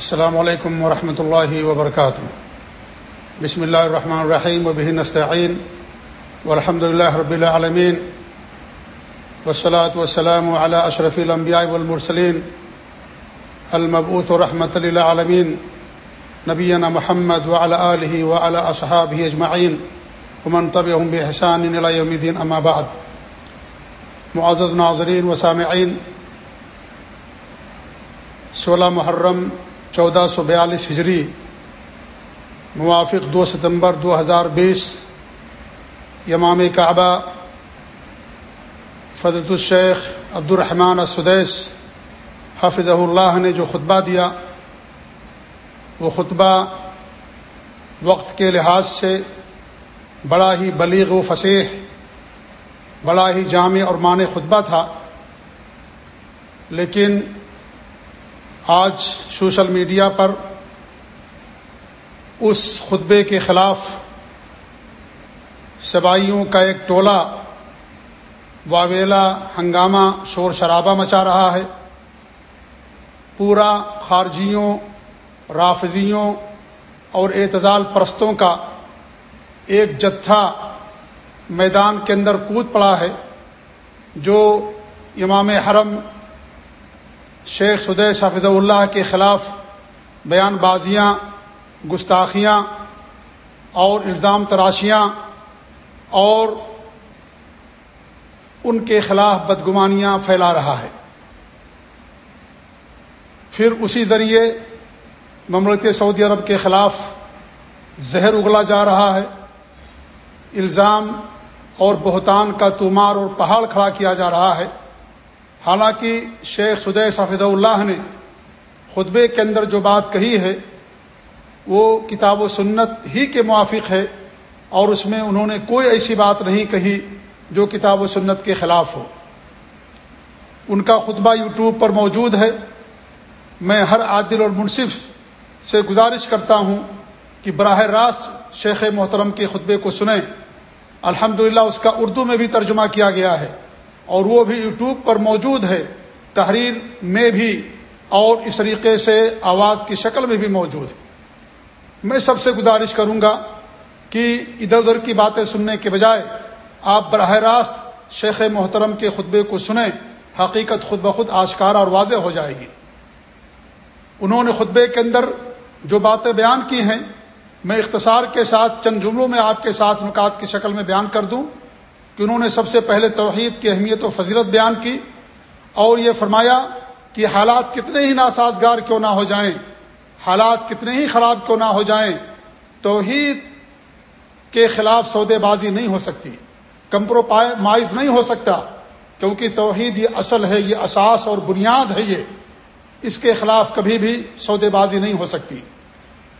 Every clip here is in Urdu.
السلام علیکم ورحمۃ اللہ وبرکاتہ۔ بسم اللہ الرحمن الرحیم، وبہ نستعین، والحمد لله رب العالمین، والصلاة والسلام على اشرف الانبیاء والمرسلین، المبعوث رحمۃ للعالمین، نبینا محمد وعلى آلہ وعلى اصحابہ اجمعین، ومن تبعهم بإحسان الى يوم الدین، اما بعد۔ معزز ناظرین و سامعین، سولہ محرم چودہ سو بیالیس ہجری، موافق دو ستمبر دو ہزار بیس، امام کعبہ فضرت الشیخ عبد الرحمٰن السدیس حافظ اللہ نے جو خطبہ دیا، وہ خطبہ وقت کے لحاظ سے بڑا ہی بلیغ و فصیح، بڑا ہی جامع اور معنی خطبہ تھا، لیکن آج سوشل میڈیا پر اس خطبے کے خلاف سبائیوں کا ایک ٹولہ واویلا ہنگامہ شور شرابہ مچا رہا ہے۔ پورا خارجیوں، رافضیوں اور اعتزال پرستوں کا ایک جتھا میدان کے اندر کود پڑا ہے جو امام حرم شیخ سدے حافظ اللہ کے خلاف بیان بازیاں، گستاخیاں اور الزام تراشیاں اور ان کے خلاف بدگمانیاں پھیلا رہا ہے۔ پھر اسی ذریعے مملکت سعودی عرب کے خلاف زہر اگلا جا رہا ہے۔ الزام اور بہتان کا تومار اور پہاڑ کھڑا کیا جا رہا ہے۔ حالانکہ شیخ سدے صفید اللہ نے خطبے کے اندر جو بات کہی ہے، وہ کتاب و سنت ہی کے موافق ہے اور اس میں انہوں نے کوئی ایسی بات نہیں کہی جو کتاب و سنت کے خلاف ہو۔ ان کا خطبہ یوٹیوب پر موجود ہے۔ میں ہر عادل اور منصف سے گزارش کرتا ہوں کہ براہ راست شیخ محترم کے خطبے کو سنیں۔ الحمد اس کا اردو میں بھی ترجمہ کیا گیا ہے۔ اور وہ بھی یوٹیوب پر موجود ہے۔ تحریر میں بھی اور اس طریقے سے آواز کی شکل میں بھی موجود ہے۔ میں سب سے گزارش کروں گا کہ ادھر ادھر کی باتیں سننے کے بجائے آپ براہ راست شیخ محترم کے خطبے کو سنیں۔ حقیقت خود بخود آشکار اور واضح ہو جائے گی۔ انہوں نے خطبے کے اندر جو باتیں بیان کی ہیں، میں اختصار کے ساتھ چند جملوں میں آپ کے ساتھ نکات کی شکل میں بیان کر دوں۔ کہ انہوں نے سب سے پہلے توحید کی اہمیت و فضیلت بیان کی اور یہ فرمایا کہ حالات کتنے ہی ناسازگار کیوں نہ ہو جائیں، حالات کتنے ہی خراب کیوں نہ ہو جائیں، توحید کے خلاف سودے بازی نہیں ہو سکتی، کمپرومائز نہیں ہو سکتا، کیونکہ توحید یہ اصل ہے، یہ اساس اور بنیاد ہے یہ، اس کے خلاف کبھی بھی سودے بازی نہیں ہو سکتی۔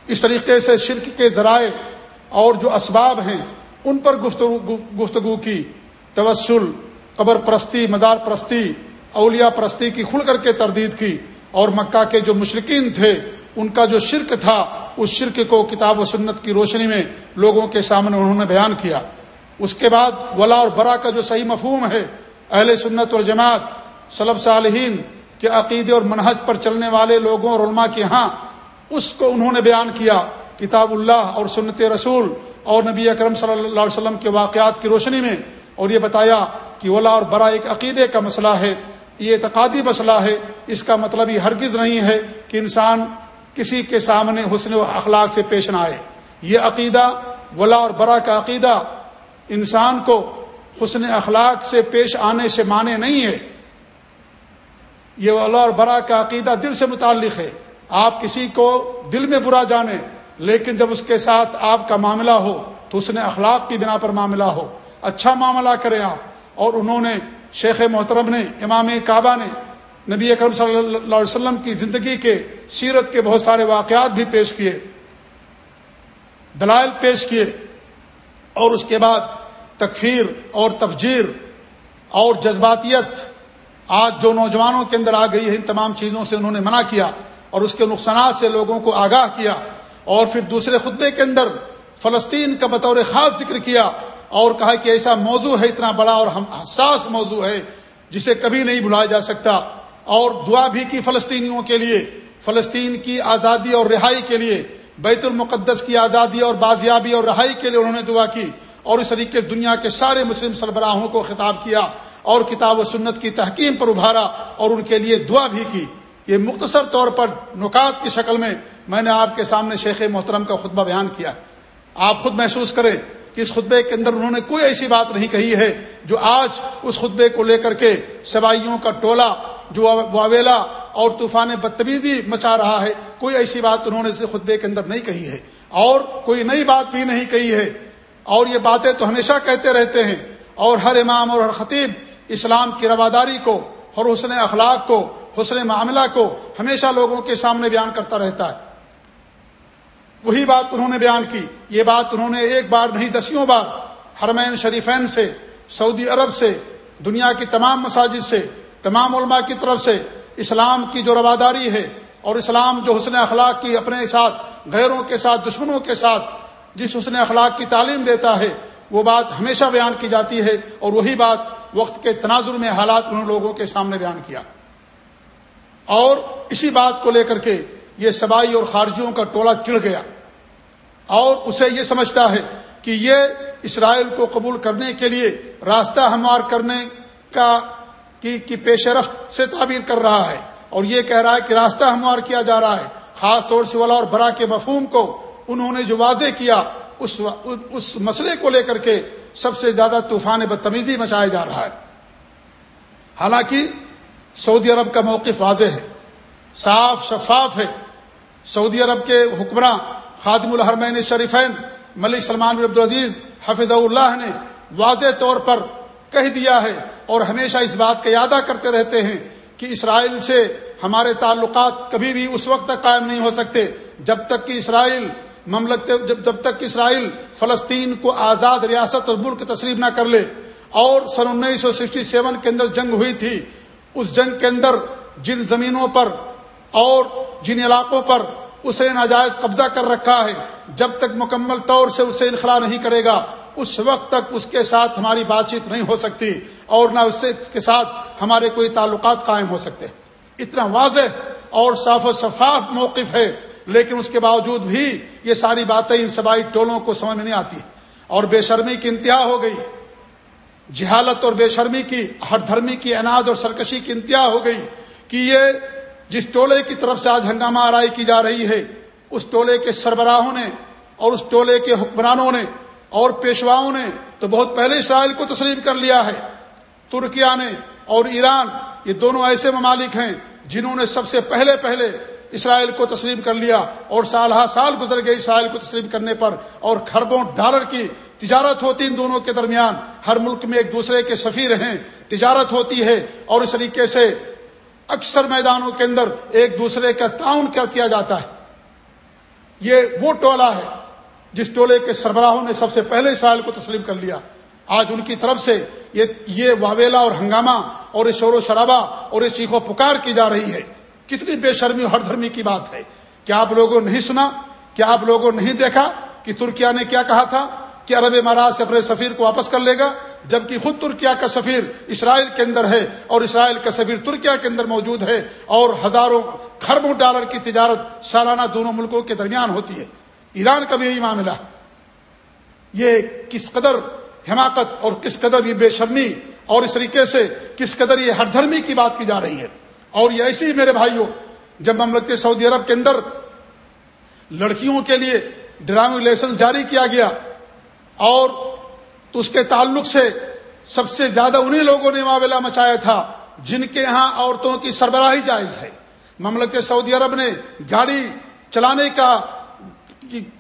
اس طریقے سے شرک کے ذرائع اور جو اسباب ہیں ان پر گفتگو گفتگو کی، توسل، قبر پرستی مزار پرستی، اولیاء پرستی کی کھل کر کے تردید کی اور مکہ کے جو مشرقین تھے، ان کا جو شرک تھا، اس شرک کو کتاب و سنت کی روشنی میں لوگوں کے سامنے انہوں نے بیان کیا۔ اس کے بعد ولا اور برا کا جو صحیح مفہوم ہے، اہل سنت اور جماعت صلب صالحین کے عقیدے اور منہج پر چلنے والے لوگوں اور علماء کے ہاں اس کو انہوں نے بیان کیا، کتاب اللہ اور سنت رسول اور نبی اکرم صلی اللہ علیہ وسلم کے واقعات کی روشنی میں اور یہ بتایا کہ اولا اور برا ایک عقیدے کا مسئلہ ہے، یہ اعتقادی مسئلہ ہے، اس کا مطلب یہ ہرگز نہیں ہے کہ انسان کسی کے سامنے حسن و اخلاق سے پیش نہ آئے۔ یہ عقیدہ، ولا اور برا کا عقیدہ انسان کو حسن اخلاق سے پیش آنے سے مانے نہیں ہے۔ یہ ولا اور برا کا عقیدہ دل سے متعلق ہے۔ آپ کسی کو دل میں برا جانیں لیکن جب اس کے ساتھ آپ کا معاملہ ہو تو اس نے اخلاق کی بنا پر معاملہ ہو اچھا معاملہ کریں آپ۔ اور انہوں نے، شیخ محترم نے، امام کعبہ نے، نبی اکرم صلی اللہ علیہ وسلم کی زندگی کے سیرت کے بہت سارے واقعات بھی پیش کیے، دلائل پیش کیے۔ اور اس کے بعد تکفیر اور تفجیر اور جذباتیت آج جو نوجوانوں کے اندر آ گئی ہے، ان تمام چیزوں سے انہوں نے منع کیا اور اس کے نقصانات سے لوگوں کو آگاہ کیا۔ اور پھر دوسرے خطبے کے اندر فلسطین کا بطور خاص ذکر کیا اور کہا کہ ایسا موضوع ہے، اتنا بڑا اور حساس موضوع ہے جسے کبھی نہیں بلایا جا سکتا۔ اور دعا بھی کی فلسطینیوں کے لیے، فلسطین کی آزادی اور رہائی کے لیے، بیت المقدس کی آزادی اور بازیابی اور رہائی کے لیے انہوں نے دعا کی۔ اور اس طریقے سے دنیا کے سارے مسلم سربراہوں کو خطاب کیا اور کتاب و سنت کی تحکیم پر ابھارا اور ان کے لیے دعا بھی کی۔ یہ مختصر طور پر نکات کی شکل میں میں نے آپ کے سامنے شیخ محترم کا خطبہ بیان کیا آپ خود محسوس کریں کہ اس خطبے کے اندر انہوں نے کوئی ایسی بات نہیں کہی ہے جو آج اس خطبے کو لے کر کے سوائیوں کا ٹولہ جو واویلا اور طوفان بدتمیزی مچا رہا ہے، کوئی ایسی بات انہوں نے خطبے کے اندر نہیں کہی ہے۔ اور کوئی نئی بات بھی نہیں کہی ہے۔ اور یہ باتیں تو ہمیشہ کہتے رہتے ہیں۔ اور ہر امام اور ہر خطیب اسلام کی رواداری کو اور حسن اخلاق کو حسن معاملہ کو ہمیشہ لوگوں کے سامنے بیان کرتا رہتا ہے۔ وہی بات انہوں نے بیان کی۔ یہ بات انہوں نے ایک بار نہیں، دسیوں بار حرمین شریفین سے، سعودی عرب سے، دنیا کی تمام مساجد سے، تمام علماء کی طرف سے اسلام کی جو رواداری ہے اور اسلام جو حسن اخلاق کی اپنے ساتھ، غیروں کے ساتھ، دشمنوں کے ساتھ جس حسن اخلاق کی تعلیم دیتا ہے، وہ بات ہمیشہ بیان کی جاتی ہے۔ اور وہی بات وقت کے تناظر میں حالات انہوں لوگوں کے سامنے بیان کیا۔ اور اسی بات کو لے کر کے یہ سبائی اور خارجیوں کا ٹولہ چڑھ گیا۔ اور اسے یہ سمجھتا ہے کہ یہ اسرائیل کو قبول کرنے کے لیے راستہ ہموار کرنے کا کی کی پیش رفت سے تعبیر کر رہا ہے۔ اور یہ کہہ رہا ہے کہ راستہ ہموار کیا جا رہا ہے۔ خاص طور سے ولا اور برا کے مفہوم کو انہوں نے جو واضح کیا، اس اس مسئلے کو لے کر کے سب سے زیادہ طوفان بدتمیزی مچایا جا رہا ہے۔ حالانکہ سعودی عرب کا موقف واضح ہے، صاف شفاف ہے۔ سعودی عرب کے حکمراں خادم الحرمین شریفین ملک سلمان بن عبدالعزیز حفظ اللہ نے واضح طور پر کہہ دیا ہے اور ہمیشہ اس بات کا یادہ کرتے رہتے ہیں کہ اسرائیل سے ہمارے تعلقات کبھی بھی اس وقت تک قائم نہیں ہو سکتے جب تک کہ اسرائیل مملکت، جب جب تک اسرائیل فلسطین کو آزاد ریاست اور ملک تسلیم نہ کر لے۔ اور سن انیس سو سکسٹی سیون کے اندر جنگ ہوئی تھی۔ اس جنگ کے اندر جن زمینوں پر اور جن علاقوں پر اسے ناجائز قبضہ کر رکھا ہے، جب تک مکمل طور سے اسے انخلا نہیں کرے گا، اس وقت تک اس کے ساتھ ہماری بات چیت نہیں ہو سکتی اور نہ اس کے ساتھ ہمارے کوئی تعلقات قائم ہو سکتے۔ اتنا واضح اور صاف و شفاف موقف ہے، لیکن اس کے باوجود بھی یہ ساری باتیں ان سبائی ٹولوں کو سمجھ میں نہیں آتی اور بے شرمی کی انتہا ہو گئی۔ جہالت اور بے شرمی کی، ہر دھرمی کی اناج اور سرکشی کی انتہا ہو گئی کہ یہ جس ٹولے کی طرف سے آج ہنگامہ آرائی کی جا رہی ہے، اس ٹولے کے سربراہوں نے اور اس ٹولے کے حکمرانوں نے اور پیشواؤں نے تو بہت پہلے اسرائیل کو تسلیم کر لیا ہے۔ ترکیا نے اور ایران، یہ دونوں ایسے ممالک ہیں جنہوں نے سب سے پہلے پہلے اسرائیل کو تسلیم کر لیا اور سال ہا سال گزر گئے اسرائیل کو تسلیم کرنے پر اور خربوں ڈالر کی تجارت ہوتی ان دونوں کے درمیان، ہر ملک میں ایک دوسرے کے سفیر ہیں، تجارت ہوتی ہے اور اس طریقے سے اکثر میدانوں کے اندر ایک دوسرے کا تعاون کیا جاتا ہے۔ یہ وہ ٹولہ ہے جس ٹولے کے سربراہوں نے سب سے پہلے اسرائیل کو تسلیم کر لیا۔ آج ان کی طرف سے یہ یہ واویلا اور ہنگامہ اور یہ شور و شرابہ اور یہ چیخو پکار کی جا رہی ہے۔ کتنی بے شرمی ہر دھرمی کی بات ہے۔ کیا آپ لوگوں نہیں سنا؟ کیا آپ لوگوں نہیں دیکھا کہ ترکیا نے کیا کہا تھا؟ کہ عرب امارات سے اپنے سفیر کو واپس کر لے گا، جبکہ خود ترکیا کا سفیر اسرائیل کے اندر ہے اور اسرائیل کا سفیر ترکیا کے اندر موجود ہے اور ہزاروں خربوں ڈالر کی تجارت سالانہ دونوں ملکوں کے درمیان ہوتی ہے۔ ایران کا بھی یہی معاملہ یہ کس قدر حماقت اور کس قدر یہ بے شرمی اور اس طریقے سے کس قدر یہ ہر دھرمی کی بات کی جا رہی ہے۔ اور یہ ایسی میرے بھائیوں، جب مملکت سعودی عرب کے اندر لڑکیوں کے لیے ڈرائیونگ لائسنس جاری کیا گیا اور تو اس کے تعلق سے سب سے زیادہ انہی لوگوں نے معاملہ مچایا تھا جن کے ہاں عورتوں کی سربراہی جائز ہے۔ مملکت سعودی عرب نے گاڑی چلانے کا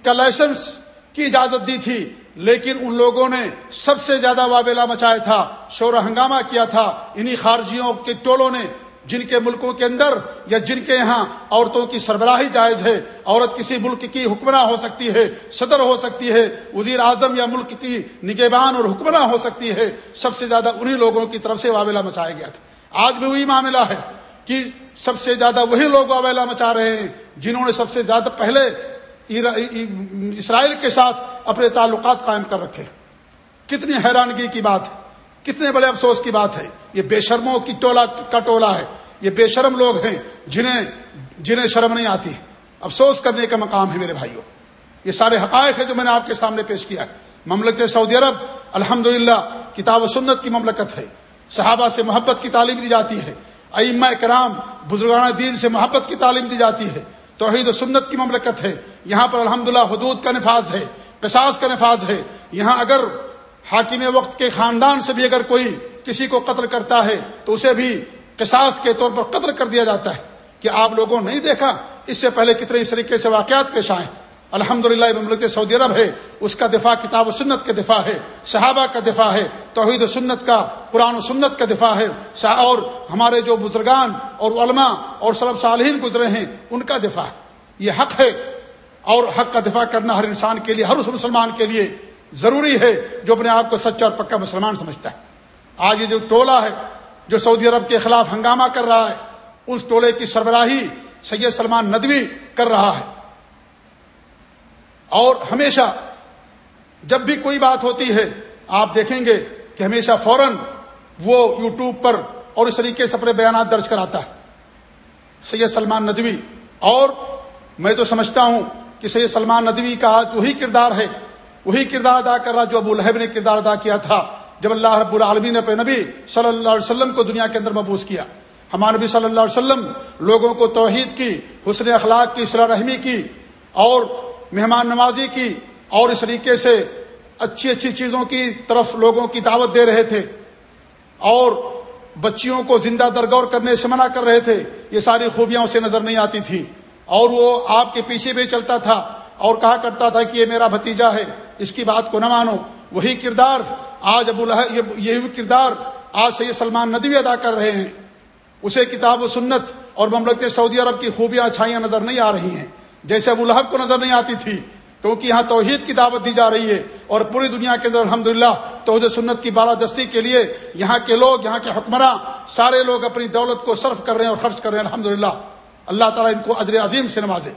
کا لائسنس کی اجازت دی تھی، لیکن ان لوگوں نے سب سے زیادہ وابلہ مچایا تھا شور ہنگامہ کیا تھا۔ انہی خارجیوں کے ٹولوں نے جن کے ملکوں کے اندر یا جن کے یہاں عورتوں کی سربراہی جائز ہے، عورت کسی ملک کی حکمراں ہو سکتی ہے، صدر ہو سکتی ہے وزیر اعظم یا ملک کی نگہبان اور حکمراں ہو سکتی ہے، سب سے زیادہ انہی لوگوں کی طرف سے وابلہ مچایا گیا تھا۔ آج بھی وہی معاملہ ہے کہ سب سے زیادہ وہی لوگ وابلہ مچا رہے ہیں جنہوں نے سب سے زیادہ پہلے اسرائیل کے ساتھ اپنے تعلقات قائم کر رکھے۔ کتنی حیرانگی کی بات ہے۔ کتنے بڑے افسوس کی بات ہے۔ یہ بے شرموں کی ٹولہ کا ٹولہ ہے۔ یہ بے شرم لوگ ہیں جنہیں جنہیں شرم نہیں آتی۔ افسوس کرنے کا مقام ہے میرے بھائیوں۔ یہ سارے حقائق ہیں جو میں نے آپ کے سامنے پیش کیا مملکت سعودی عرب الحمد کتاب و سنت کی مملکت ہے۔ صحابہ سے محبت کی تعلیم دی جاتی ہے۔ ائمہ کرام بزرگان دین سے محبت کی تعلیم دی جاتی ہے۔ توحید و سنت کی مملکت ہے۔ یہاں پر الحمد حدود کا نفاذ ہے۔ قصاص کا نفاذ ہے۔ یہاں اگر حاکم وقت کے خاندان سے بھی اگر کوئی کسی کو قتل کرتا ہے تو اسے بھی قصاص کے طور پر قتل کر دیا جاتا ہے کہ آپ لوگوں نے نہیں دیکھا، اس سے پہلے کتنے اس طریقے سے واقعات پیش آئے۔ الحمد للہ مملکت سعودی عرب ہے، اس کا دفاع کتاب و سنت کا دفاع ہے، صحابہ کا دفاع ہے، توحید و سنت کا، قرآن و سنت کا دفاع ہے۔ اور ہمارے جو بزرگان اور علماء اور سلب صالحین گزرے ہیں، ان کا دفاع یہ حق ہے اور حق کا دفاع کرنا ہر انسان کے لیے، ہر اس مسلمان کے لیے ضروری ہے جو اپنے آپ کو سچا اور پکا مسلمان سمجھتا ہے۔ آج یہ جو ٹولہ ہے، جو سعودی عرب کے خلاف ہنگامہ کر رہا ہے، اس ٹولے کی سربراہی سید سلمان ندوی کر رہا ہے۔ اور ہمیشہ جب بھی کوئی بات ہوتی ہے، آپ دیکھیں گے کہ ہمیشہ فوراً وہ یوٹیوب پر اور اس طریقے سے اپنے بیانات درج کراتا ہے۔ سید سلمان ندوی، اور میں تو سمجھتا ہوں کہ سید سلمان ندوی کا آج وہی کردار ہے وہی کردار ادا کر رہا جو ابو الحب نے کردار ادا کیا تھا جب اللہ رب العالمین نے نبی صلی اللہ علیہ وسلم کو دنیا کے اندر مبوس کیا۔ ہمارے نبی صلی اللہ علیہ وسلم لوگوں کو توحید کی، حسن اخلاق کی، صلاح رحمی کی اور مہمان نوازی کی اور اس طریقے سے اچھی اچھی چیزوں کی طرف لوگوں کی دعوت دے رہے تھے اور بچیوں کو زندہ درگور کرنے سے منع کر رہے تھے۔ یہ ساری خوبیاں اسے نظر نہیں آتی تھی۔ اور وہ آپ کے پیچھے بھی چلتا تھا اور کہا کرتا تھا کہ یہ میرا بھتیجا ہے۔ اس کی بات کو نہ مانو۔ وہی کردار آج ابو یہ کردار آج سے یہ سلمان ندوی ادا کر رہے ہیں۔ اسے کتاب و سنت اور مملکت سعودی عرب کی خوبیاں اچھائیاں نظر نہیں آ رہی ہیں۔ جیسے ابو لہب کو نظر نہیں آتی تھی، کیونکہ یہاں توحید کی دعوت دی جا رہی ہے اور پوری دنیا کے اندر الحمد للہ توحید سنت کی بالادستی کے لیے یہاں کے لوگ، یہاں کے حکمراں سارے لوگ اپنی دولت کو صرف کر رہے ہیں اور خرچ کر رہے ہیں۔ الحمد اللہ تعالیٰ ان کو اجر عظیم سے نوازے۔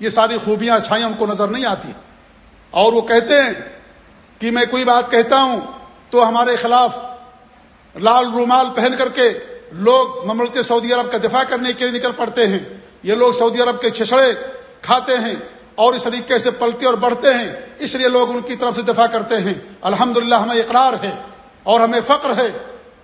یہ ساری خوبیاں اچھائیاں ان کو نظر نہیں آتی۔ اور وہ کہتے ہیں کہ میں کوئی بات کہتا ہوں تو ہمارے خلاف لال رومال پہن کر کے لوگ مملکت سعودی عرب کا دفاع کرنے کے لیے نکل پڑتے ہیں۔ یہ لوگ سعودی عرب کے چھچڑے کھاتے ہیں اور اس طریقے سے پلتے اور بڑھتے ہیں۔ اس لیے لوگ ان کی طرف سے دفاع کرتے ہیں۔ الحمد ہمیں اقرار ہے اور ہمیں فقر ہے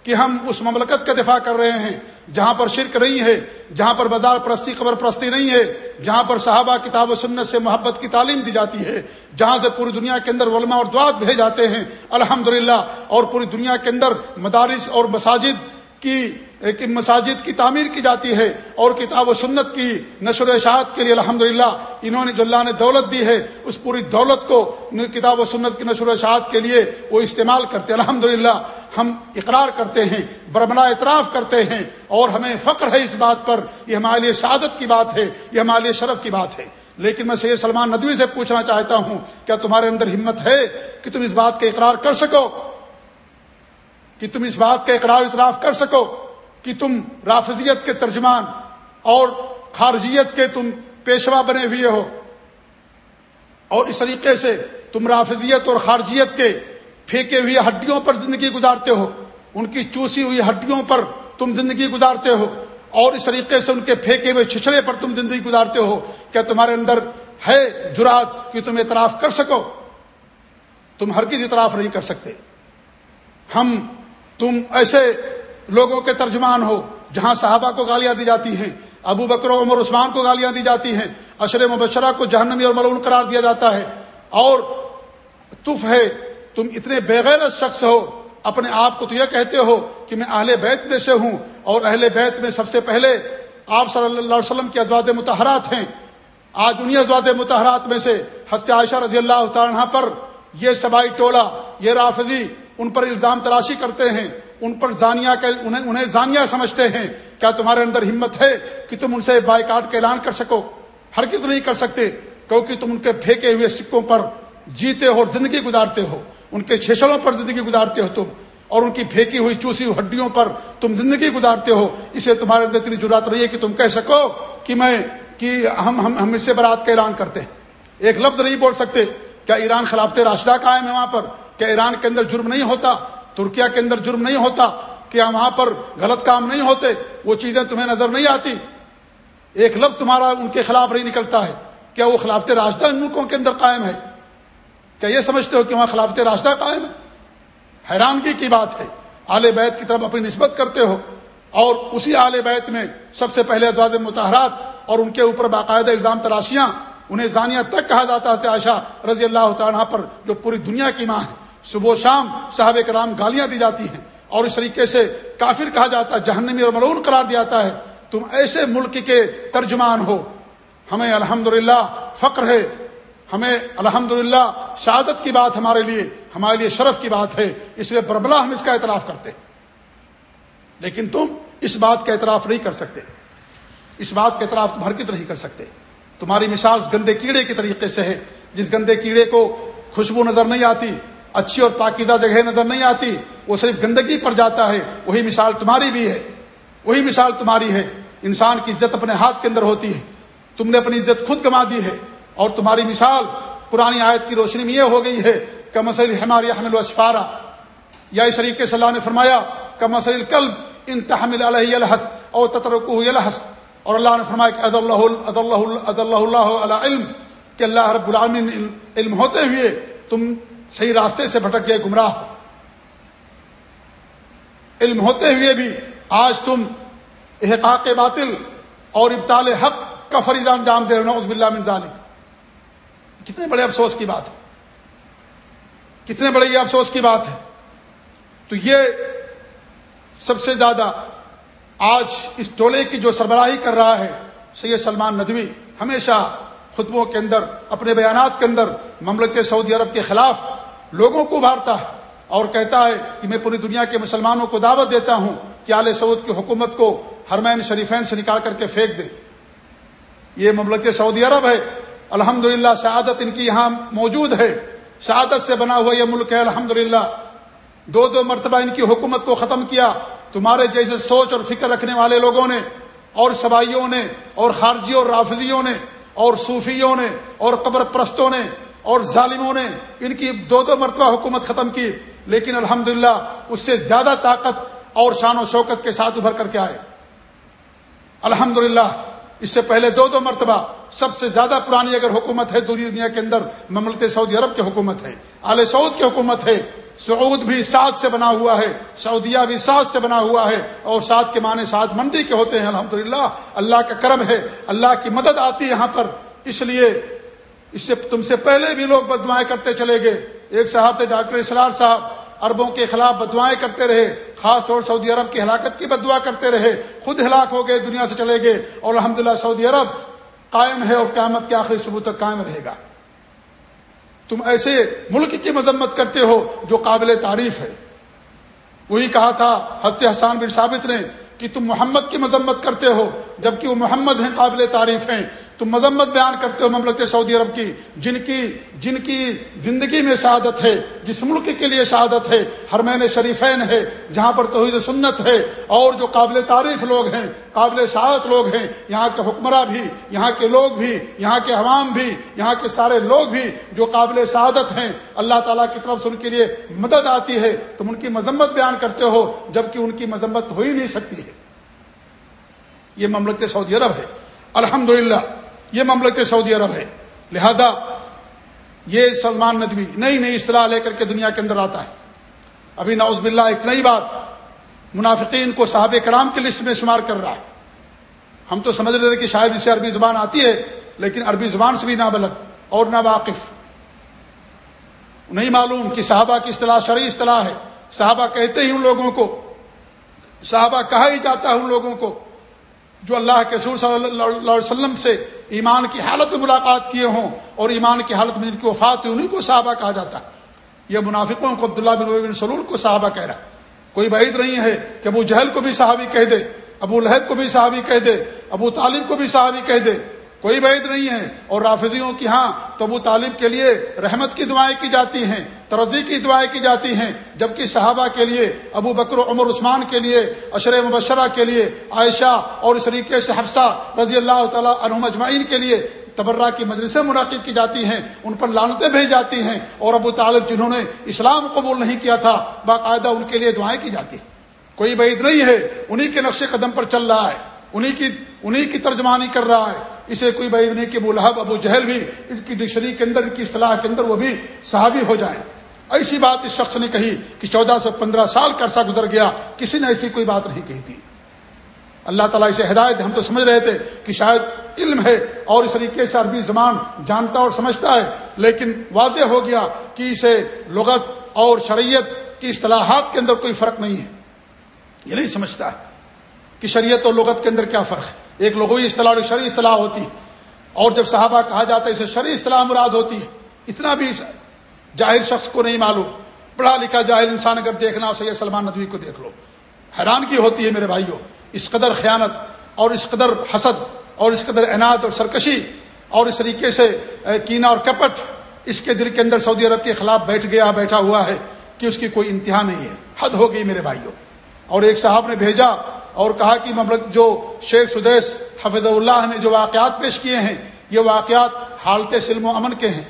کہ ہم اس مملکت کا دفاع کر رہے ہیں۔ جہاں پر شرک نہیں ہے، جہاں پر بازار پرستی، قبر پرستی نہیں ہے، جہاں پر صحابہ کتاب و سنت سے محبت کی تعلیم دی جاتی ہے، جہاں سے پوری دنیا کے اندر علماء اور دعات بھیجے جاتے ہیں الحمد اور پوری دنیا کے اندر مدارس اور مساجد کی مساجد کی تعمیر کی جاتی ہے، اور کتاب و سنت کی نشر و اشاعت کے لیے الحمد انہوں نے جو اللہ نے دولت دی ہے، اس پوری دولت کو کتاب و سنت کی نشر و اشاعت کے لیے وہ استعمال کرتے الحمد ہم اقرار کرتے ہیں برمنا اعتراف کرتے ہیں اور ہمیں فخر ہے اس بات پر، یہ ہمارے لیے شہادت کی بات ہے، یہ ہمارے لیے شرف کی بات ہے۔ لیکن میں سید سلمان ندوی سے پوچھنا چاہتا ہوں، کیا تمہارے اندر ہمت ہے کہ تم اس بات کا اقرار کر سکو؟ کہ تم اس بات کا اقرار اطراف کر سکو کہ تم رافضیت کے ترجمان اور خارجیت کے تم پیشوا بنے ہوئے ہو؟ اور اس طریقے سے تم رافضیت اور خارجیت کے پھینکے ہوئی ہڈیوں پر زندگی گزارتے ہو۔ ان کی چوسی ہوئی ہڈیوں پر تم زندگی گزارتے ہو۔ اور اس طریقے سے ان کے پھینکے ہوئے چھچڑے پر تم زندگی گزارتے ہو کیا تمہارے اندر ہے جرات کہ تم اعتراف کر سکو۔ تم ہر کسی اعتراف نہیں کر سکتے۔ ہم، تم ایسے لوگوں کے ترجمان ہو جہاں صحابہ کو گالیاں دی جاتی ہیں، ابو بکر عمر عثمان کو گالیاں دی جاتی ہیں اشر مبشرہ کو جہنمی اور ملون قرار دیا جاتا ہے۔ اور تف ہے تم اتنے بغیر شخص ہو، اپنے آپ کو تو یہ کہتے ہو کہ میں اہل بیت میں سے ہوں اور اہل بیت میں سب سے پہلے آپ صلی اللہ علیہ وسلم کے ازواد متحرات ہیں۔ آج انہیں ازواد متحرات میں سے ہست عائشہ رضی اللہ تعالیٰ پر یہ سبائی ٹولہ یہ رافضی ان پر الزام تلاشی کرتے ہیں، ان پر زانیہ انہیں انہیں زانیہ سمجھتے ہیں۔ کیا تمہارے اندر ہمت ہے کہ تم ان سے بائیکاٹ کا اعلان کر سکو؟ ہر کس نہیں کر سکتے، کیونکہ تم ان کے پھینکے ہوئے سکوں پر جیتے ہو اور زندگی گزارتے ہو۔ ان کے چھیچڑوں پر زندگی گزارتے ہو تم اور ان کی پھینکی ہوئی چوسی ہوئی ہڈیوں پر تم زندگی گزارتے ہو اسے تمہارے اندر اتنی ضرورت رہی ہے کہ تم کہہ سکو کہ میں کہ ہم ہم ہم اس سے برات کا اعلان کرتے ہیں۔ ایک لفظ نہیں بول سکتے، کیا ایران خلافت راشدہ قائم ہے وہاں پر؟ کہ ایران کے اندر جرم نہیں ہوتا؟ ترکیا کے اندر جرم نہیں ہوتا؟ کیا وہاں پر غلط کام نہیں ہوتے؟ وہ چیزیں تمہیں نظر نہیں آتی۔ ایک لفظ تمہارا ان کے خلاف نہیں نکلتا ہے۔ کیا وہ خلافت راستہ ان ملکوں کے اندر قائم ہے؟ کیا یہ سمجھتے ہو کہ وہاں خلافت راستہ قائم ہے؟ حیرانگی کی بات ہے۔ آل بیت کی طرف اپنی نسبت کرتے ہو۔ اور اسی آل بیت میں سب سے پہلے ادواد متحرات اور ان کے اوپر باقاعدہ الزام تراشیاں، انہیں زانیہ تک کہا جاتا ہے۔ عائشہ رضی اللہ تعالیٰ پر جو پوری دنیا کی ماں ہے۔ صبح و شام صاحب کرام گالیاں دی جاتی ہیں۔ اور اس طریقے سے کافر کہا جاتا ہے، جہنمی اور ملون قرار دیا جاتا ہے۔ تم ایسے ملک کے ترجمان ہو۔ ہمیں الحمد فقر ہے ہمیں الحمد شہادت کی بات ہمارے لیے ہمارے لیے شرف کی بات ہے، اس لیے بربلا ہم اس کا اعتراف کرتے لیکن تم اس بات کا اعتراف نہیں کر سکتے۔ اس بات کا اعتراف تم ہرکت نہیں کر سکتے۔ تمہاری مثال گندے کیڑے کے طریقے سے ہے، جس گندے کیڑے کو خوشبو نظر نہیں آتی، اچھی اور پاکیزہ جگہ نظر نہیں آتی، وہ صرف گندگی پر جاتا ہے، وہی مثال تمہاری بھی ہے۔ وہی مثال تمہاری ہے۔ انسان کی عزت اپنے ہاتھ کے اندر ہوتی ہے۔ تم نے اپنی عزت خود گما دی ہے۔ اور تمہاری مثال پرانی آیت کی روشنی میں یہ ہو گئی ہے کہ مسل ہماری حمل وسفارا یا اس طریقے سے اللہ نے فرمایا کہ مسل کلب ان تحمل علیہ الحس اور تطرک الحس اور اللہ نے فرمایا کہ اد اللہ اللہ علیہ علم۔ کہ اللہ رب العالمین علم ہوتے ہوئے تم صحیح راستے سے بھٹک گئے گمراہ۔ علم ہوتے ہوئے بھی آج تم احقاق باطل اور ابتال حق کا فریضہ انجام دے رہے ہو۔ باللہ من ظالم کتنے بڑے افسوس کی بات ہے۔ کتنے بڑے یہ افسوس کی بات ہے۔ تو یہ سب سے زیادہ آج اس ٹولے کی جو سربراہی کر رہا ہے، سید سلمان ندوی، ہمیشہ خطبوں کے اندر، اپنے بیانات کے اندر مملکت سعودی عرب کے خلاف لوگوں کو ابھارتا ہے اور کہتا ہے کہ میں پوری دنیا کے مسلمانوں کو دعوت دیتا ہوں کہ آل سعود کی حکومت کو ہرمین شریفین سے نکال کر کے پھینک دے۔ یہ مملکت سعودی عرب ہے۔ الحمد للہ شہادت ان کی یہاں موجود ہے۔ شہادت سے بنا ہوا یہ ملک ہے الحمد دو دو مرتبہ ان کی حکومت کو ختم کیا۔ تمہارے جیسے سوچ اور فکر رکھنے والے لوگوں نے، اور سبائیوں نے، اور خارجیوں اور رافضیوں نے، اور صوفیوں نے، اور قبر پرستوں نے، اور ظالموں نے ان کی دو دو مرتبہ حکومت ختم کی۔ لیکن الحمد اس سے زیادہ طاقت اور شان و شوکت کے ساتھ ابھر کر کے آئے۔ الحمد اس سے پہلے دو دو مرتبہ سب سے زیادہ پرانی اگر حکومت ہے دوری دنیا کے اندر، مملکت سعودی عرب کی حکومت ہے، آل سعود کی حکومت ہے، سعود بھی ساتھ سے بنا ہوا ہے، سعودیہ بھی ساتھ سے بنا ہوا ہے، اور ساتھ کے معنی ساتھ مندی کے ہوتے ہیں الحمد اللہ کا کرم ہے، اللہ کی مدد آتی ہے یہاں پر، اس لیے اس سے تم سے پہلے بھی لوگ بدوائیں کرتے چلے گئے۔ ایک صاحب تھے، ڈاکٹر اسرار صاحب اربوں کے خلاف بدوائیں کرتے رہے، خاص طور سعودی عرب کی ہلاکت کی بدعا کرتے رہے، خود ہلاک ہو گئے، دنیا سے چلے گئے، اور الحمد سعودی عرب قائم ہے اور قیامت کے آخری ثبوت تک قائم رہے گا۔ تم ایسے ملک کی مذمت کرتے ہو جو قابل تعریف ہے۔ وہی کہا تھا حضرت حسان بن ثابت نے کہ تم محمد کی مذمت کرتے ہو، جبکہ وہ محمد ہیں، قابل تعریف ہیں۔ تم مذمت بیان کرتے ہو مملکت سعودی عرب کی، جن کی جن کی زندگی میں شہادت ہے، جس ملک کے لیے شہادت ہے ہر مہینے شریفین ہے، جہاں پر توحید سنت ہے، اور جو قابل تعریف لوگ ہیں، قابل شہادت لوگ ہیں، یہاں کے حکمراں بھی، یہاں کے لوگ بھی، یہاں کے عوام بھی، یہاں کے سارے لوگ بھی جو قابل شہادت ہیں، اللہ تعالیٰ کی طرف سے ان کے لیے مدد آتی ہے، تم ان کی مذمت بیان کرتے ہو، جبکہ ان کی مذمت ہو ہی نہیں سکتی ہے۔ یہ مملکت سعودی عرب ہے۔ الحمدللہ۔ یہ مملکت سعودی عرب ہے۔ لہذا یہ سلمان ندوی نئی نئی اصطلاح لے کر کے دنیا کے اندر آتا ہے۔ ابھی نوز باللہ ایک نئی بات، منافقین کو صحابہ کرام کی لسٹ میں شمار کر رہا ہے۔ ہم تو سمجھ رہے تھے کہ شاید اسے عربی زبان آتی ہے، لیکن عربی زبان سے بھی نہ بلد اور نہ واقف نہیں معلوم کہ صحابہ کی اصطلاح شرعی اصطلاح ہے۔ صحابہ کہتے ہی ان لوگوں کو، صحابہ کہا ہی جاتا ہے ان لوگوں کو۔ جو اللہ کے سور صلی اللہ علیہ وسلم سے ایمان کی حالت میں ملاقات کیے ہوں اور ایمان کی حالت میں جن کی وفات ہوئی انہیں کو صحابہ کہا جاتا ہے۔ یہ منافقوں کو عبداللہ بن بن سلول کو صحابہ کہہ رہا کوئی بعید نہیں ہے کہ ابو جہل کو بھی صحابی کہہ دے، ابو لہب کو بھی صحابی کہہ دے، ابو طالب کو بھی صحابی کہہ دے۔ کوئی بعید نہیں ہے۔ اور رافضیوں کی ہاں تو ابو طالب کے لیے رحمت کی دعائیں کی جاتی ہیں۔ ترزی کی دعائیں کی جاتی ہیں، جبکہ صحابہ کے لیے، ابو بکر و عمر عثمان کے لیے اشر مبشرہ کے لیے، عائشہ اور اس طریقے سے حفصہ رضی اللہ تعالیٰ عنہم اجمعین کے لیے تبرہ کی مجلسیں منعقد کی جاتی ہیں، ان پر لانتیں بھیج جاتی ہیں اور ابو طالب جنہوں نے اسلام قبول نہیں کیا تھا، باقاعدہ ان کے لیے دعائیں کی جاتی ہیں۔ کوئی بعید نہیں ہے، انہی کے نقش قدم پر چل رہا ہے، انہی کی انہی کی ترجمانی کر رہا ہے۔ اسے کوئی بھائی نہیں کہ بولحب ابو جہل بھی ان کی ڈکشنری کے اندر، ان کی اصطلاح کے اندر وہ بھی صحابی ہو جائے ایسی بات اس شخص نے کہی کہ چودہ سو پندرہ سال کا عرصہ گزر گیا، کسی نے ایسی کوئی بات نہیں کہی تھی۔ اللہ تعالیٰ اسے ہدایت ہم تو سمجھ رہے تھے کہ شاید علم ہے اور اس طریقے سے عربی زبان جانتا اور سمجھتا ہے، لیکن واضح ہو گیا کہ اسے لغت اور شریعت کی اصطلاحات کے اندر کوئی فرق نہیں ہے۔ یہ نہیں سمجھتا ہے کہ شریعت اور لغت کے اندر کیا فرق ہے۔ ایک لغوی اصطلاح اور شرعی اصطلاح ہوتی ہے، اور جب صحابہ کہا جاتا ہے اسے شرعی اصطلاح مراد ہوتی ہے، اتنا بھی جاہر شخص کو نہیں معلوم۔ پڑھا لکھا جاہر انسان اگر دیکھنا سید سلمان ندوی کو دیکھ لو۔ حیران کی ہوتی ہے میرے بھائیوں، اس قدر خیانت اور اس قدر حسد اور اس قدر عنایت اور سرکشی اور اس طریقے سے کینا اور کپٹ، اس کے دل کے اندر سعودی عرب کے خلاف بیٹھ گیا، بیٹھا ہوا ہے کہ اس کی کوئی انتہا نہیں ہے۔ حد ہو گئی میرے بھائیوں۔ اور ایک صاحب نے بھیجا اور کہا کہ مملک جو شیخ سدیش حفظ اللہ نے جو واقعات پیش کیے ہیں، یہ واقعات حالت سلم و امن کے ہیں۔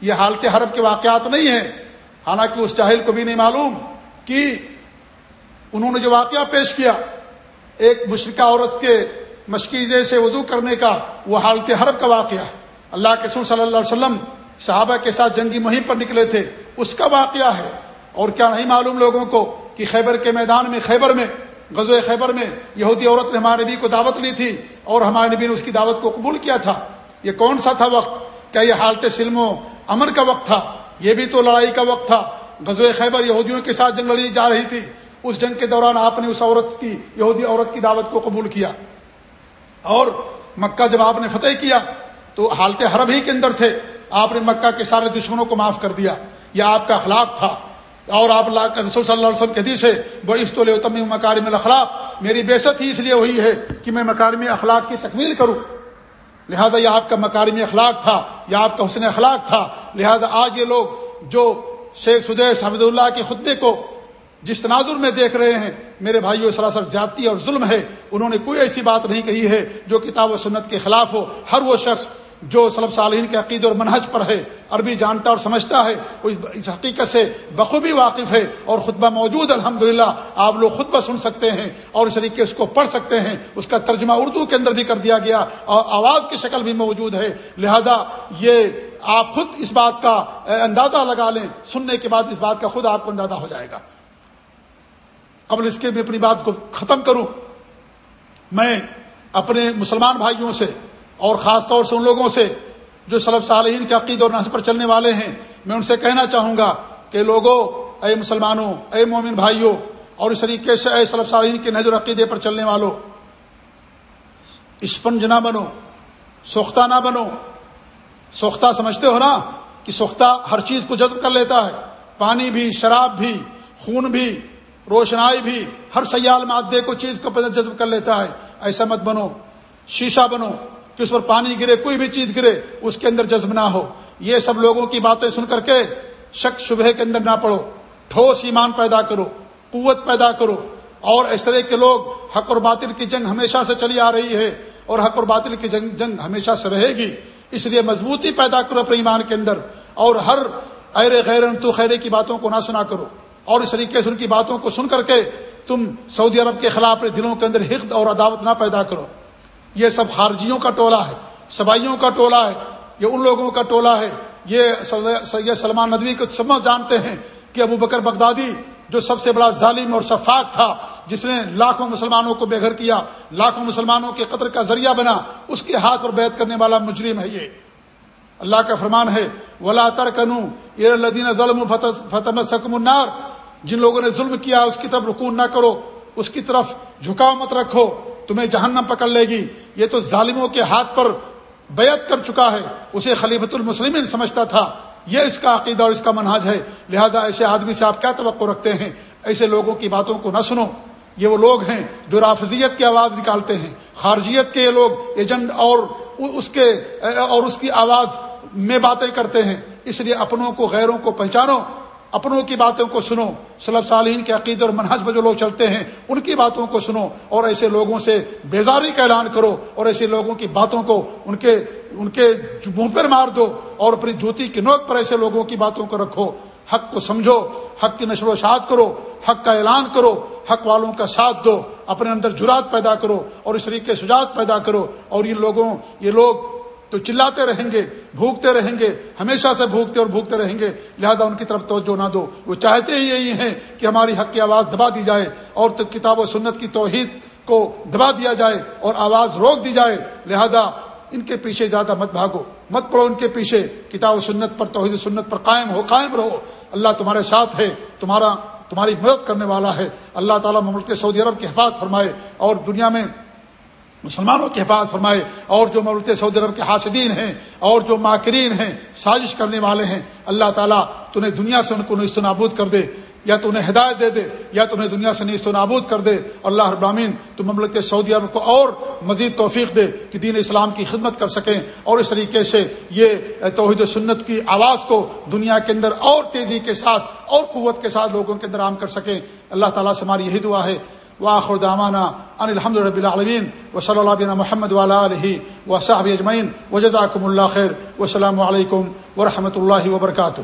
یہ حالت حرب کے واقعات نہیں ہیں۔ حالانکہ اس جاہل کو بھی نہیں معلوم کہ انہوں نے جو واقعہ پیش کیا، ایک مشرقہ عورت کے مشکیزے سے وضو کرنے کا وہ حالت حرب کا واقعہ اللہ کے سور صلی اللہ علیہ وسلم صحابہ کے ساتھ جنگی مہم پر نکلے تھے، اس کا واقعہ ہے۔ اور کیا نہیں معلوم لوگوں کو کہ خیبر کے میدان میں، خیبر میں غزو خیبر میں یہودی عورت نے ہمارے نبی کو دعوت لی تھی اور ہمارے نبی نے اس کی دعوت کو قبول کیا تھا۔ یہ کون سا تھا وقت؟ کیا یہ حالت سلم و امن کا وقت تھا، یہ بھی تو لڑائی کا وقت تھا۔ غزو خیبر یہودیوں کے ساتھ جنگ لڑی جا رہی تھی۔ اس جنگ کے دوران آپ نے اس عورت کی، یہودی عورت کی دعوت کو قبول کیا۔ اور مکہ جب آپ نے فتح کیا، تو حالت حرب ہی کے اندر تھے۔ آپ نے مکہ کے سارے دشمنوں کو معاف کر دیا۔ یہ آپ کا اخلاق تھا۔ اور آپ رسول صلی اللہ علیہ وسلم کے حدیث ہے وہ استعمال مکارم الاخلاق میری بےست ہی اس لیے ہوئی ہے کہ میں مکارم اخلاق کی تکمیل کروں۔ لہذا یہ آپ کا مکارم اخلاق تھا، یہ آپ کا حسن اخلاق تھا۔ لہذا آج یہ لوگ جو شیخ سدیش حمد اللہ کے خطبے کو جس تناظر میں دیکھ رہے ہیں، میرے بھائیوں سراسر زیادتی اور ظلم ہے۔ انہوں نے کوئی ایسی بات نہیں کہی ہے جو کتاب و سنت کے خلاف ہو۔ ہر وہ شخص جو صلب صالحین کے عقید اور منہج پر ہے، عربی جانتا اور سمجھتا ہے، وہ اس حقیقت سے بخوبی واقف ہے اور خطبہ موجود الحمد آپ لوگ خطبہ سن سکتے ہیں اور اس طریقے اس کو پڑھ سکتے ہیں۔ اس کا ترجمہ اردو کے اندر بھی کر دیا گیا، اور آواز کی شکل بھی موجود ہے۔ لہذا یہ آپ خود اس بات کا اندازہ لگا لیں، سننے کے بعد اس بات کا خود آپ کو اندازہ ہو جائے گا۔ قبل اس کے بھی اپنی بات کو ختم کروں، میں اپنے مسلمان بھائیوں سے اور خاص طور سے ان لوگوں سے جو سلب صالحین کے عقید اور نسل پر چلنے والے ہیں، میں ان سے کہنا چاہوں گا کہ لوگوں اے مسلمانوں، اے مومن بھائیوں اور اس طریقے سے اے سلب صالحین کے نظر عقیدے پر چلنے والوں اسپنج نہ بنو، سوختہ نہ بنو۔ سوختہ سمجھتے ہو نا کہ سوختہ ہر چیز کو جذب کر لیتا ہے۔ پانی بھی، شراب بھی، خون بھی، روشنائی بھی، ہر سیال مادے کو چیز کو جذب کر لیتا ہے۔ ایسا مت بنو۔ شیشہ بنو۔ کہ اس پر پانی گرے، کوئی بھی چیز گرے، اس کے اندر جذب نہ ہو۔ یہ سب لوگوں کی باتیں سن کر کے شک شبہ کے اندر نہ پڑو۔ ٹھوس ایمان پیدا کرو، قوت پیدا کرو۔ اور اس طرح کے لوگ حق اور باطل کی جنگ ہمیشہ سے چلی آ رہی ہے اور حق اور باطل کی جنگ جنگ ہمیشہ سے رہے گی۔ اس لیے مضبوطی پیدا کرو اپنے ایمان کے اندر اور ہر ایر غیر تو خیرے کی باتوں کو نہ سنا کرو۔ اور اس طریقے سے ان کی باتوں کو سن کر کے تم سعودی عرب کے خلاف اپنے دلوں کے اندر حقد اور عداوت نہ پیدا کرو۔ یہ سب خارجیوں کا ٹولہ ہے، سبائیوں کا ٹولہ ہے، یہ ان لوگوں کا ٹولہ ہے۔ یہ سید سلمان ندوی کو سب جانتے ہیں کہ ابو بکر بغدادی جو سب سے بڑا ظالم اور شفاق تھا، جس نے لاکھوں مسلمانوں کو بے گھر کیا، لاکھوں مسلمانوں کے قطر کا ذریعہ بنا، اس کے ہاتھ پر بیت کرنے والا مجرم ہے یہ۔ اللہ کا فرمان ہے، ولا ترکنو یہ لدین ظلم فتح سکم النار۔ جن لوگوں نے ظلم کیا، اس کی طرف رکون نہ کرو، اس کی طرف جھکاؤ مت رکھو۔ تمہیں جہنم پکڑ لے گی۔ یہ تو ظالموں کے ہاتھ پر بیعت کر چکا ہے۔ اسے خلیفت المسلم سمجھتا تھا۔ یہ اس کا عقیدہ اور اس کا مناج ہے۔ لہذا ایسے آدمی سے آپ کیا توقع رکھتے ہیں؟ ایسے لوگوں کی باتوں کو نہ سنو۔ یہ وہ لوگ ہیں جو رافضیت کی آواز نکالتے ہیں۔ خارجیت کے یہ لوگ ایجنٹ اور اس کے اور اس کی آواز میں باتیں کرتے ہیں۔ اس لیے اپنوں کو، غیروں کو پہچانو۔ اپنوں کی باتوں کو سنو۔ سلب صالحین کے عقید اور منہج میں جو لوگ چلتے ہیں، ان کی باتوں کو سنو اور ایسے لوگوں سے بیزاری کا اعلان کرو اور ایسے لوگوں کی باتوں کو ان کے ان کے منہ پر مار دو اور اپنی جوتی کی نوک پر ایسے لوگوں کی باتوں کو رکھو۔ حق کو سمجھو، حق کی نشر و شاد کرو، حق کا اعلان کرو، حق والوں کا ساتھ دو، اپنے اندر جرات پیدا کرو اور اس طریقے سجاعت پیدا کرو اور یہ لوگوں، یہ لوگ تو چلاتے رہیں گے، بھوکتے رہیں گے، ہمیشہ سے بھوکتے اور بھوکتے رہیں گے۔ لہذا ان کی طرف توجہ نہ دو۔ وہ چاہتے ہی یہی ہیں کہ ہماری حق کی آواز دبا دی جائے اور تو کتاب و سنت کی توحید کو دبا دیا جائے اور آواز روک دی جائے۔ لہذا ان کے پیچھے زیادہ مت بھاگو۔ مت پڑھو ان کے پیچھے۔ کتاب و سنت پر، توحید و سنت پر قائم ہو، قائم رہو۔ اللہ تمہارے ساتھ ہے، تمہارا، تمہاری مدد کرنے والا ہے۔ اللہ تعالیٰ مملک سعودی عرب کی حفاظت فرمائے اور دنیا میں مسلمانوں کی حفاظت فرمائے، اور جو مملک سعودی عرب کے حاصدین ہیں، اور جو ماکرین ہیں، سازش کرنے والے ہیں، اللہ تعالیٰ تنہیں دنیا سے ان کو نست نابود کر دے، یا تو انہیں ہدایت دے دے، یا تو انہیں دنیا سے نیست و نابود کر دے اللہ ابرامین تو مملکت سعودی عرب کو اور مزید توفیق دے کہ دین اسلام کی خدمت کر سکیں، اور اس طریقے سے یہ توحید و سنت کی آواز کو دنیا کے اندر اور تیزی کے ساتھ اور قوت کے ساتھ لوگوں کے اندر عام کر سکیں۔ اللہ تعالیٰ سے ہماری یہی دعا ہے واخر دعوانا ان الحمد رب العالمین و صلی اللہ بن محمد ولا علیہ و صاحب اجمعین و جزاکم اللہ خیر و علیکم و رحمۃ اللہ وبرکاتہ